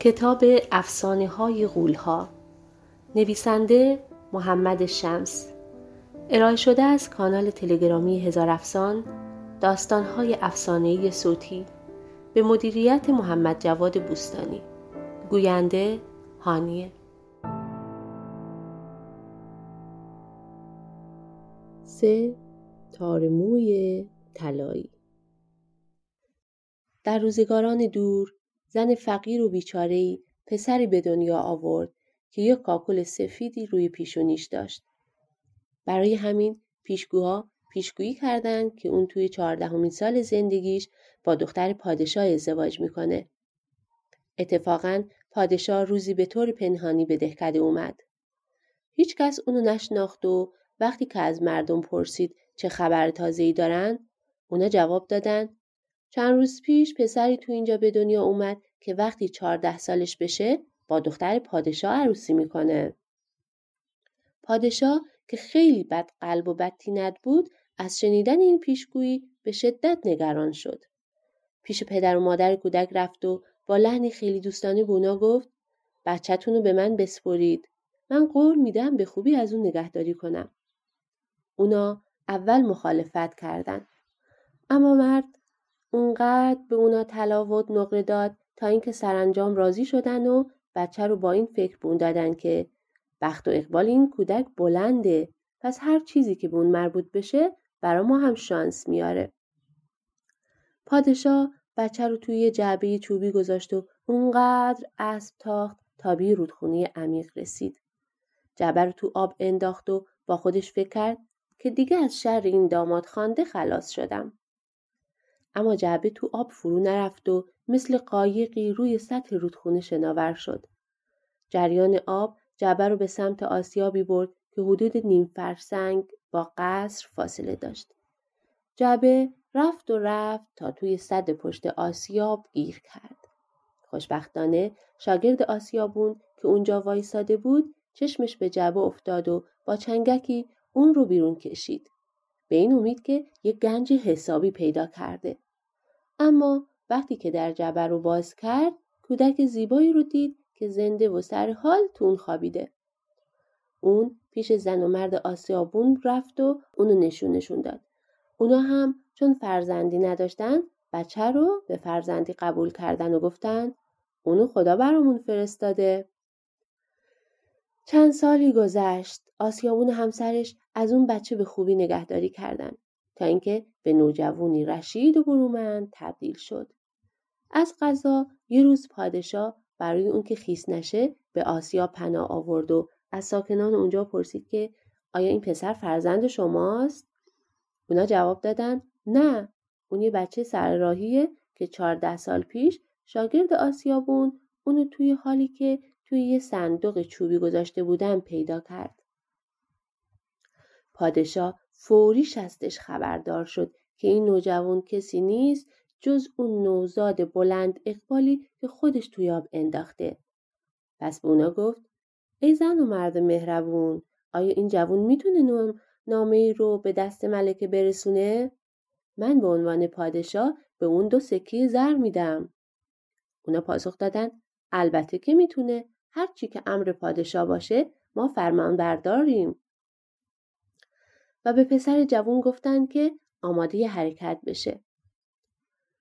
کتاب افسانه های غولها. نویسنده محمد شمس. ارائه شده از کانال تلگرامی هزار افسان داستان های افسانه صوتی. به مدیریت محمد جواد بوستانی. گوینده هانیه. سه تارموی طلایی. در روزگاران دور زن فقیر و بیچاره‌ای پسری به دنیا آورد که یک کاکل سفیدی روی پیشونیش داشت. برای همین پیشگوها پیشگویی کردند که اون توی چهاردهمین سال زندگیش با دختر پادشاه ازدواج می‌کنه. اتفاقا پادشاه روزی به طور پنهانی به دهکده اومد. هیچکس اونو نشناخت و وقتی که از مردم پرسید چه خبر تازه‌ای دارن، اونا جواب دادن چند روز پیش پسری تو اینجا به دنیا اومد که وقتی چهارده سالش بشه با دختر پادشاه عروسی می‌کنه. پادشاه که خیلی بد قلب و بد تینت بود از شنیدن این پیشگویی به شدت نگران شد. پیش پدر و مادر کودک رفت و با لحنی خیلی دوستانه به گفت بچهتون رو به من بسپرید. من قول میدم به خوبی از اون نگهداری کنم. اونا اول مخالفت کردند. اما مرد اونقدر به اونا تلاوت نقره داد تا اینکه سرانجام راضی شدن و بچه رو با این فکر بون دادن که بخت و اقبال این کودک بلنده پس هر چیزی که به اون مربوط بشه برا ما هم شانس میاره. پادشاه بچه رو توی جعبه چوبی گذاشت و اونقدر اسب تاخت تا به رودخونه عمیق رسید. جعبه رو تو آب انداخت و با خودش فکر کرد که دیگه از شر این داماد خانده خلاص شدم. اما جعبه تو آب فرو نرفت و مثل قایقی روی سطح رودخونه شناور شد. جریان آب جعبه رو به سمت آسیابی برد که حدود نیم فرسنگ با قصر فاصله داشت. جعبه رفت و رفت تا توی صد پشت آسیاب گیر کرد. خوشبختانه شاگرد آسیابون که اونجا وایساده بود چشمش به جعبه افتاد و با چنگکی اون رو بیرون کشید. به این امید که یک گنج حسابی پیدا کرده. اما وقتی که در جبر رو باز کرد کودک زیبایی رو دید که زنده و سر حال تو اون خوابیده. اون پیش زن و مرد آسیابون رفت و اونو نشون داد. اونا هم چون فرزندی نداشتن بچه رو به فرزندی قبول کردن و گفتن اونو خدا برامون فرستاده. چند سالی گذشت آسیابون همسرش از اون بچه به خوبی نگهداری کردن تا اینکه به نوجوانی رشید و برومند تبدیل شد. از قضا یه روز پادشاه برای اون که خیس نشه به آسیا پناه آورد و از ساکنان اونجا پرسید که آیا این پسر فرزند شماست؟ اونا جواب دادن نه اون یه بچه سرراهیه که چهارده سال پیش شاگرد آسیابون اونو توی حالی که توی یه صندوق چوبی گذاشته بودن پیدا کرد. پادشاه فوری شستش خبردار شد که این نوجوان کسی نیست جز اون نوزاد بلند اقبالی که خودش توی آب انداخته. پس به اونا گفت ای زن و مرد مهربون آیا این جوان می‌تونه نامه ای رو به دست ملکه برسونه؟ من به عنوان پادشاه به اون دو سکه زر میدم. اونا پاسخ دادن البته که می‌تونه هر چی که امر پادشاه باشه ما فرمان برداریم. و به پسر جوون گفتند که آماده حرکت بشه.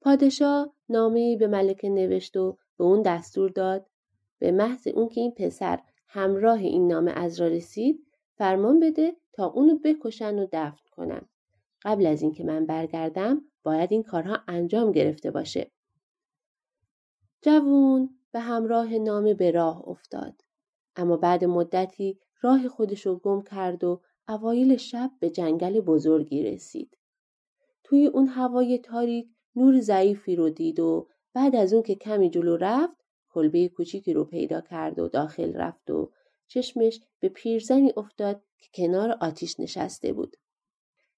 پادشاه نامه به ملکه نوشت و به اون دستور داد به محض اون که این پسر همراه این نامه از را رسید فرمان بده تا اونو بکشن و دفن کنن. قبل از اینکه من برگردم باید این کارها انجام گرفته باشه. جوون به همراه نامه به راه افتاد. اما بعد مدتی راه خودش رو گم کرد و اوایل شب به جنگل بزرگی رسید. توی اون هوای تاریک نور ضعیفی رو دید و بعد از اون که کمی جلو رفت کلبه کوچیکی رو پیدا کرد و داخل رفت و چشمش به پیرزنی افتاد که کنار آتیش نشسته بود.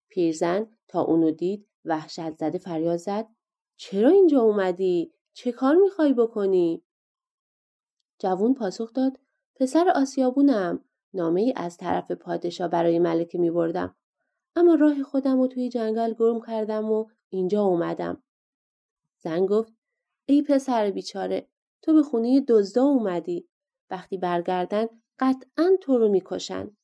پیرزن تا اونو دید وحشت زده فریاد زد چرا اینجا اومدی؟ چه کار می‌خوای بکنی؟ جوون پاسخ داد پسر آسیابونم نامه ای از طرف پادشاه برای ملکه می بردم. اما راه خودم رو توی جنگل گرم کردم و اینجا اومدم. زن گفت ای پسر بیچاره تو به خونه دزدا اومدی وقتی برگردن قطعا تو رو می‌کشن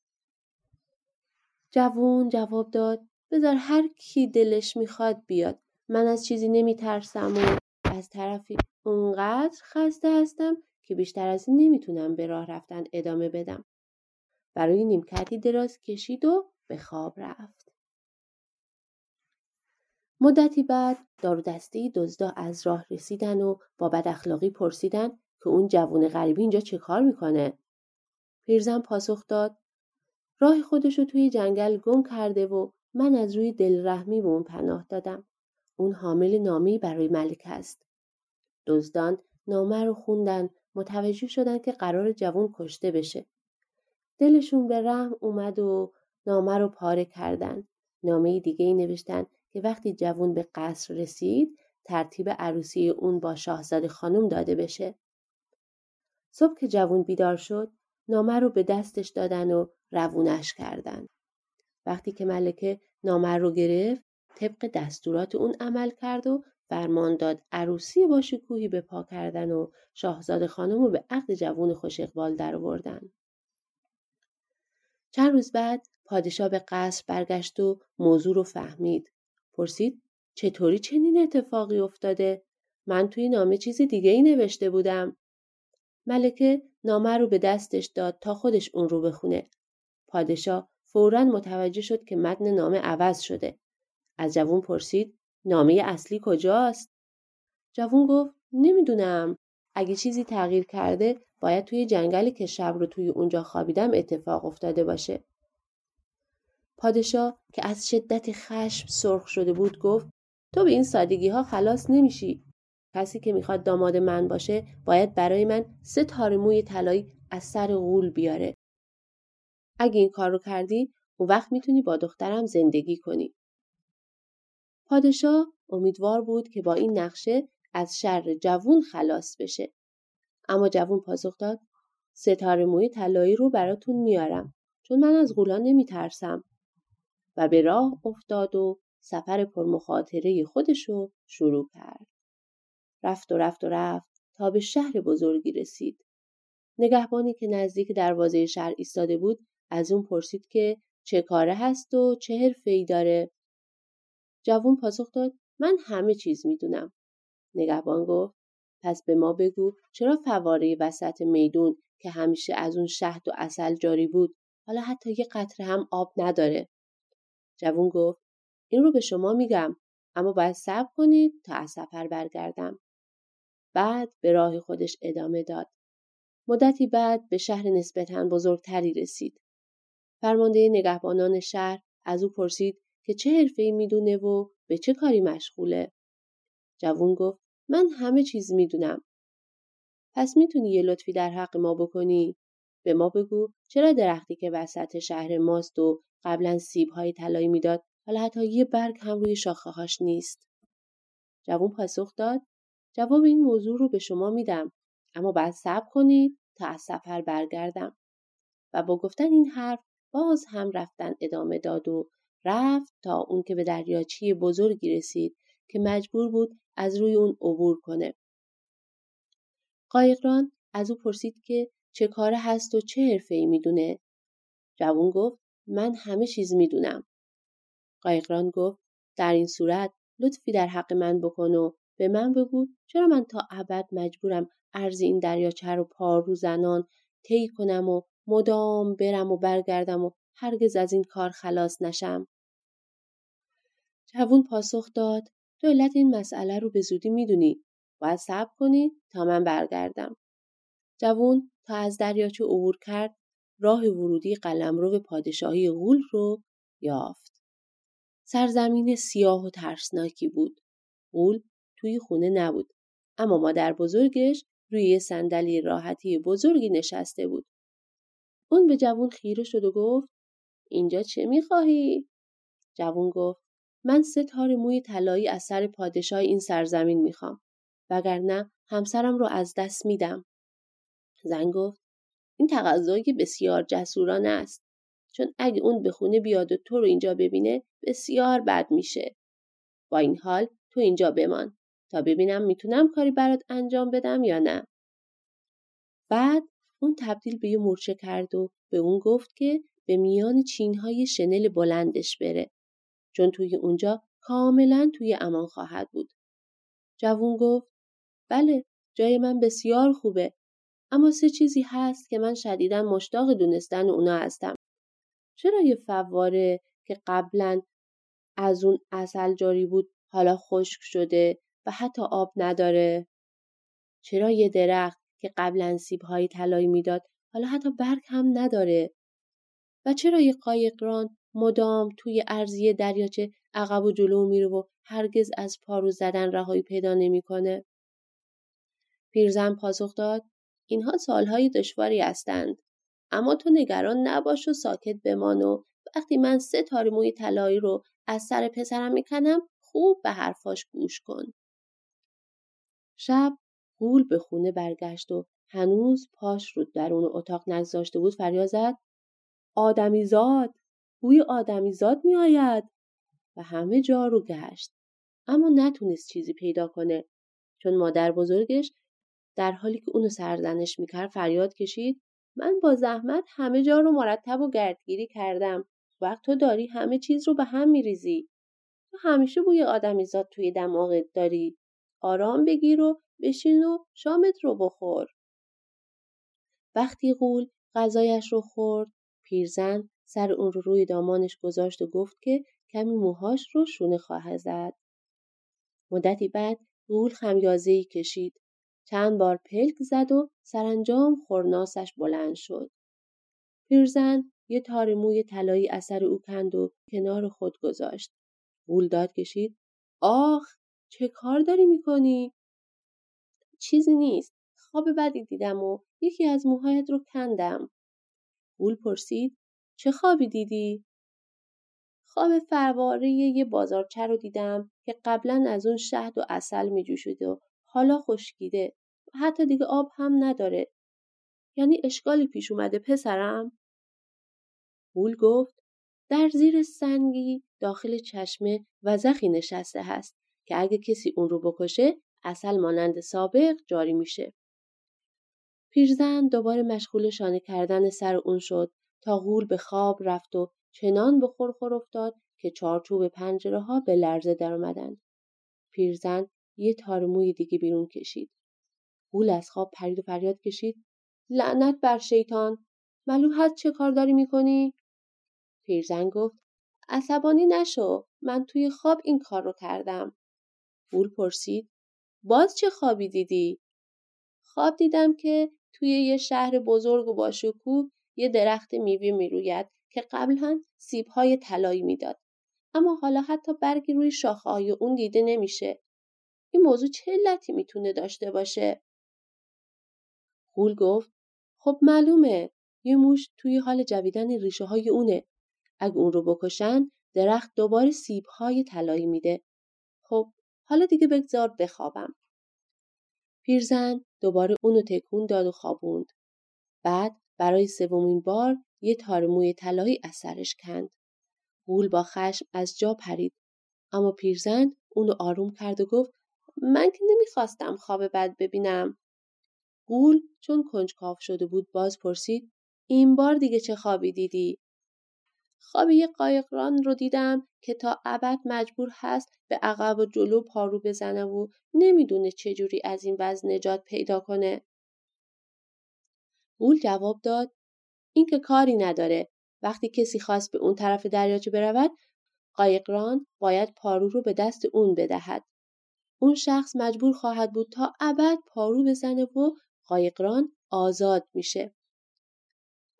جوون جواب داد بذار هر کی دلش می‌خواد بیاد من از چیزی نمیترسم و از طرفی اونقدر خسته هستم که بیشتر از این نمی‌تونم به راه رفتن ادامه بدم برای نیمکتی دراز کشید و به خواب رفت مدتی بعد دارو دسته دزدا از راه رسیدن و با بد اخلاقی پرسیدن که اون جوون غریبی اینجا چه کار می‌کنه پیرزن پاسخ داد راه خودشو توی جنگل گم کرده و من از روی دلرحمی به اون پناه دادم. اون حامل نامی برای ملک است. دزدان نامه رو خوندن متوجه شدن که قرار جوون کشته بشه. دلشون به رحم اومد و نامه رو پاره کردن. نامه دیگه ای نوشتن که وقتی جوون به قصر رسید ترتیب عروسی اون با شاهزاده خانم داده بشه. صبح که جوون بیدار شد نامه رو به دستش دادن و روونش کردن. وقتی که ملکه نامه رو گرفت طبق دستورات اون عمل کرد و فرمان داد عروسی با شکوهی به پا کردن و شاهزاده خانم رو به عقد جوون خوش اقبال در آوردن. چند روز بعد پادشاه به قصر برگشت و موضوع رو فهمید. پرسید چطوری چنین اتفاقی افتاده؟ من توی نامه چیز دیگه ای نوشته بودم. ملکه نامه رو به دستش داد تا خودش اون رو بخونه. پادشاه فورا متوجه شد که متن نامه عوض شده. از جوون پرسید نامه اصلی کجاست؟ جوون گفت نمی‌دونم. اگه چیزی تغییر کرده باید توی جنگلی که شب رو توی اونجا خوابیدم اتفاق افتاده باشه. پادشاه که از شدت خشم سرخ شده بود گفت تو به این سادگی ها خلاص نمیشی. کسی که می‌خواد داماد من باشه باید برای من سه تار موی طلایی از سر غول بیاره. اگه این کار رو کردی اون وقت می‌تونی با دخترم زندگی کنی. پادشاه امیدوار بود که با این نقشه از شر جوون خلاص بشه. اما جوون پاسخ داد ستاره موی طلایی رو براتون میارم چون من از غولان نمیترسم و به راه افتاد و سفر پرمخاطره خودشو شروع کرد. رفت و رفت و رفت تا به شهر بزرگی رسید. نگهبانی که نزدیک دروازه شهر ایستاده بود از اون پرسید که چه کاره هست و چه حرفه ای داره جوون پاسخ داد من همه چیز می‌دونم نگهبان گفت پس به ما بگو چرا فواره وسط میدون که همیشه از اون شهد و اصل جاری بود حالا حتی یه قطره هم آب نداره. جوون گفت این رو به شما میگم اما باید صبر کنید تا از سفر برگردم. بعد به راه خودش ادامه داد. مدتی بعد به شهر نسبتا بزرگتری رسید. فرمانده نگهبانان شهر از او پرسید که چه حرفه‌ای می‌دونه و به چه کاری مشغوله. جوون گفت من همه چیز می‌دونم. پس می‌تونی یه لطفی در حق ما بکنی؟ به ما بگو چرا درختی که وسط شهر ماست و قبلا سیبهای طلایی می‌داد حالا حتی یه برگ هم روی شاخه هاش نیست. جوون پاسخ داد جواب این موضوع رو به شما میدم اما بعد صبر کنید تا از سفر برگردم. و با گفتن این حرف باز هم رفتن ادامه داد و رفت تا اون که به دریاچی بزرگی رسید که مجبور بود از روی اون عبور کنه. قایقران از او پرسید که چه کاره هست و چه حرفه می‌دونه؟ جوون گفت من همه چیز می‌دونم. قایقران گفت در این صورت لطفی در حق من بکن و به من بگو چرا من تا ابد مجبورم ارز این دریاچه رو پارو زنان طی کنم و مدام برم و برگردم و هرگز از این کار خلاص نشم. جوون پاسخ داد تو علت این مسئله رو به زودی می‌دونی. باید صبر کنی تا من برگردم. جوون تا از دریاچه عبور کرد راه ورودی قلمرو پادشاهی غول رو یافت. سرزمین سیاه و ترسناکی بود. غول توی خونه نبود. اما مادر بزرگش روی صندلی راحتی بزرگی نشسته بود. اون به جوون خیره شد و گفت اینجا چه می‌خواهی؟ جوون گفت من سه تار موی طلایی از سر پادشاه این سرزمین می‌خوام وگرنه همسرم رو از دست میدم. زن گفت این تقاضای بسیار جسورانه است چون اگه اون به خونه بیاد و تو رو اینجا ببینه بسیار بد میشه. با این حال تو اینجا بمان تا ببینم می‌تونم کاری برات انجام بدم یا نه. بعد اون تبدیل به یه مورچه کرد و به اون گفت که به میان چینهای شنل بلندش بره. چون توی اونجا کاملا توی امان خواهد بود. جوون گفت بله جای من بسیار خوبه اما سه چیزی هست که من شدیدا مشتاق دونستن اونا هستم. چرا یه فواره که قبلا از اون اصل جاری بود حالا خشک شده و حتی آب نداره؟ چرا یه درخت که قبلا سیبهای طلایی می‌داد حالا حتی برگ هم نداره؟ و چرا یه قایقران مدام توی ارزی دریاچه عقب و جلو میره و هرگز از پارو زدن رهایی پیدا نمی‌کنه. پیرزن پاسخ داد اینها سالهای دشواری هستند اما تو نگران نباش و ساکت بمان و وقتی من سه تار موی طلایی رو از سر پسرم می‌کنم خوب به حرفاش گوش کن. شب غول به خونه برگشت و هنوز پاش رو درون اتاق نگذاشته بود فریاد زد آدمیزاد بوی آدمیزاد میآید. و همه جا رو گشت. اما نتونست چیزی پیدا کنه. چون مادر بزرگش در حالی که اونو سرزنش می‌کرد فریاد کشید من با زحمت همه جا رو مرتب و گردگیری کردم. وقت تو داری همه چیز رو به هم میریزی. تو همیشه بوی آدمیزاد توی دماغت داری. آرام بگیر و بشین و شامت رو بخور. وقتی قول غذایش رو خورد پیرزن سر اون رو روی دامانش گذاشت و گفت که کمی موهاش رو شونه خواهد زد. مدتی بعد غول خمیازهای کشید. چند بار پلک زد و سرانجام خورناسش بلند شد. پیرزن یه تار موی طلایی اثر او کند و کنار خود گذاشت. غول داد کشید. آخ چه کار داری می‌کنی؟ چیزی نیست. خواب بدی دیدم و یکی از موهایت رو کندم. غول پرسید چه خوابی دیدی؟ خواب فرواره یه بازارچه رو دیدم که قبلا از اون شهد و اصل می جوشیده و حالا خشکیده و حتی دیگه آب هم نداره. یعنی اشکالی پیش اومده پسرم؟ غول گفت در زیر سنگی داخل چشمه وزخی نشسته هست که اگه کسی اون رو بکشه اصل مانند سابق جاری میشه. پیرزن دوباره مشغول شانه کردن سر اون شد تا غول به خواب رفت و چنان به خورخور افتاد که چارچوب پنجره ها به لرزه درآمدند. پیرزن یه تار موی دیگه بیرون کشید. غول از خواب پرید و فریاد کشید. لعنت بر شیطان. معلوم هست چه کار داری می‌کنی؟ پیرزن گفت. عصبانی نشو. من توی خواب این کار رو کردم. غول پرسید. باز چه خوابی دیدی؟ خواب دیدم که توی یه شهر بزرگ و باشکوه یه درخت میوه می‌روید که قبلا سیبهای طلایی می‌داد. اما حالا حتی برگی روی شاخههای اون دیده نمیشه. این موضوع چه علتی می‌تونه داشته باشه؟ غول گفت خب معلومه یه موش توی حال جویدن ریشه های اونه. اگه اون رو بکشن درخت دوباره سیبهای طلایی میده. خب حالا دیگه بگذار بخوابم. پیرزن دوباره اونو تکون داد و خوابوند. بعد برای سومین بار یه تار موی طلایی از سرش کند. غول با خشم از جا پرید. اما پیرزن اونو آروم کرد و گفت من که نمی‌خواستم خواب بد ببینم. غول چون کنجکاو شده بود باز پرسید این بار دیگه چه خوابی دیدی؟ خواب یه قایقران رو دیدم که تا ابد مجبور هست به عقب و جلو پارو بزنه و نمی‌دونه چجوری از این وضع نجات پیدا کنه. غول جواب داد این که کاری نداره. وقتی کسی خواست به اون طرف دریاچه برود قایقران باید پارو رو به دست اون بدهد. اون شخص مجبور خواهد بود تا ابد پارو بزنه و قایقران آزاد میشه.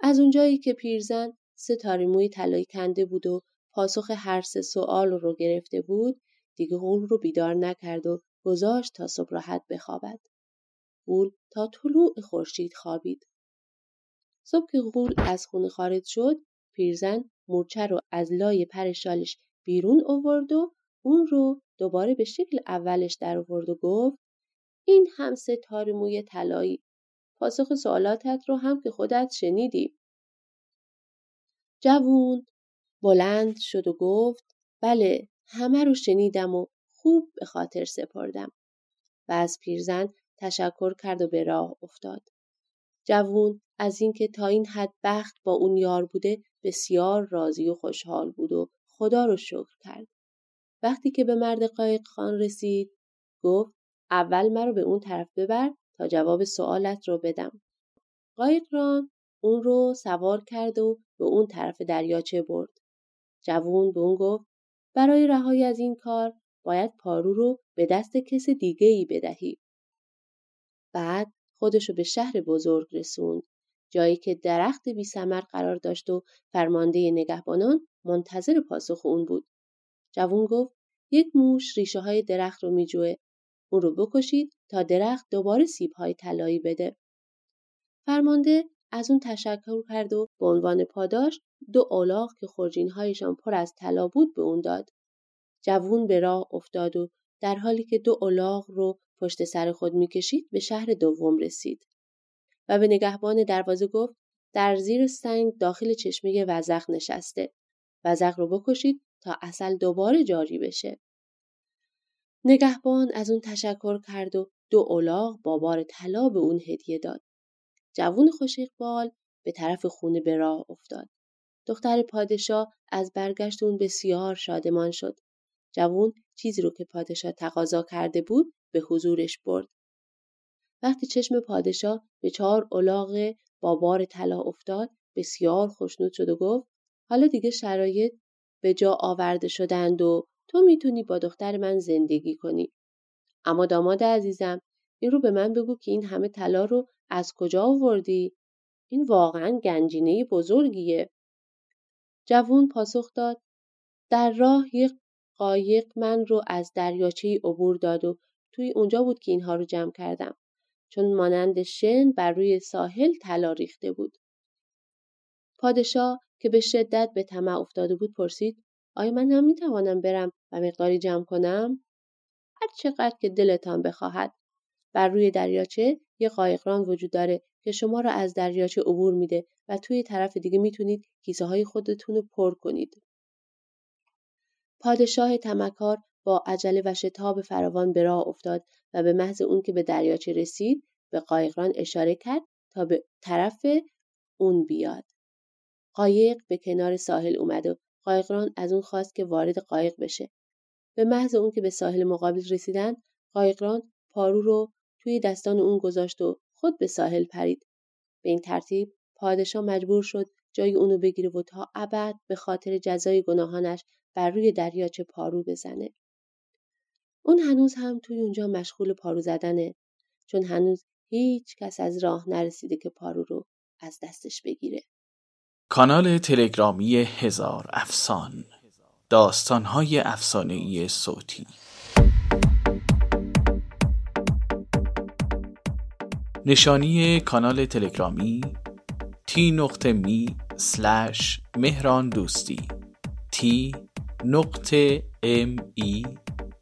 از اونجایی که پیرزن ستاره موی طلایی کنده بود و پاسخ هر سه سوال رو گرفته بود دیگه غول رو بیدار نکرد و گذاشت تا صبح راحت بخوابد. غول تا طلوع خورشید خوابید. صبح که غول از خونه خارج شد پیرزن مورچه رو از لای پر شالش بیرون آورد و اون رو دوباره به شکل اولش در آورد و گفت این هم ستاره موی طلایی. پاسخ سوالاتت رو هم که خودت شنیدی. جوون بلند شد و گفت بله همه رو شنیدم و خوب به خاطر سپردم. و از پیرزن تشکر کرد و به راه افتاد. جوون از اینکه تا این حد بخت با اون یار بوده بسیار راضی و خوشحال بود و خدا رو شکر کرد. وقتی که به مرد قایق خان رسید گفت اول مرا به اون طرف ببر تا جواب سوالت رو بدم. قایقران اون رو سوار کرد و به اون طرف دریاچه برد. جوون به اون گفت برای رهایی از این کار باید پارو رو به دست کس دیگه ای بدهی. بعد خودشو به شهر بزرگ رسوند. جایی که درخت بی سمر قرار داشت و فرمانده نگهبانان منتظر پاسخ اون بود. جوون گفت یک موش ریشه های درخت رو میجوه. اون رو بکشید تا درخت دوباره سیب های طلایی بده. فرمانده از اون تشکر کرد و به عنوان پاداش دو اولاغ که خورجین هایشان پر از طلا بود به اون داد. جوون به راه افتاد و در حالی که دو اولاغ رو پشت سر خود می‌کشید به شهر دوم رسید و به نگهبان دروازه گفت در زیر سنگ داخل چشمه وزق نشسته. وزق رو بکشید تا اصل دوباره جاری بشه. نگهبان از اون تشکر کرد و دو اولاغ با بار طلا به اون هدیه داد. جوون خوش اقبال به طرف خونه به راه افتاد. دختر پادشاه از برگشت اون بسیار شادمان شد. جوون چیزی رو که پادشاه تقاضا کرده بود به حضورش برد. وقتی چشم پادشاه به چهار الاغ با بار طلا افتاد بسیار خوشنود شد و گفت حالا دیگه شرایط به جا آورده شدند و تو می‌تونی با دختر من زندگی کنی. اما داماد عزیزم این رو به من بگو که این همه طلا رو از کجا آوردی؟ این واقعا گنجینه بزرگیه. جوون پاسخ داد در راه یک قایق من رو از دریاچه عبور داد و توی اونجا بود که اینها رو جمع کردم. چون مانند شن بر روی ساحل طلا ریخته بود. پادشاه که به شدت به طمع افتاده بود پرسید آیا من هم می‌توانم برم و مقداری جمع کنم؟ هر چقدر که دلتان بخواهد. بر روی دریاچه یه قایقران وجود داره که شما را از دریاچه عبور میده و توی طرف دیگه می‌تونید کیسه های خودتون رو پر کنید. پادشاه تمکار با عجله و شتاب فراوان به راه افتاد و به محض اون که به دریاچه رسید به قایقران اشاره کرد تا به طرف اون بیاد. قایق به کنار ساحل اومد و قایقران از اون خواست که وارد قایق بشه. به محض اون که به ساحل مقابل رسیدن قایقران پارو رو توی دستان اون گذاشت و خود به ساحل پرید. به این ترتیب پادشاه مجبور شد جای اونو بگیره و تا ابد به خاطر جزای گناهانش بر روی دریاچه پارو بزنه. اون هنوز هم توی اونجا مشغول پارو زدنه. چون هنوز هیچ کس از راه نرسیده که پارو رو از دستش بگیره. کانال تلگرامی هزار افسان. داستانهای ای صوتی. نشانی کانال تلگرامی تی نقطه می مهران دوستی تی نقطه ام ای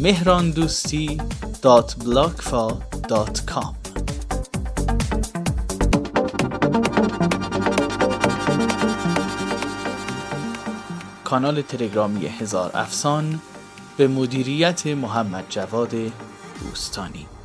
مهراندوستی dot dot com. کانال تلگرامی هزار افسان به مدیریت محمد جواد دوستانی.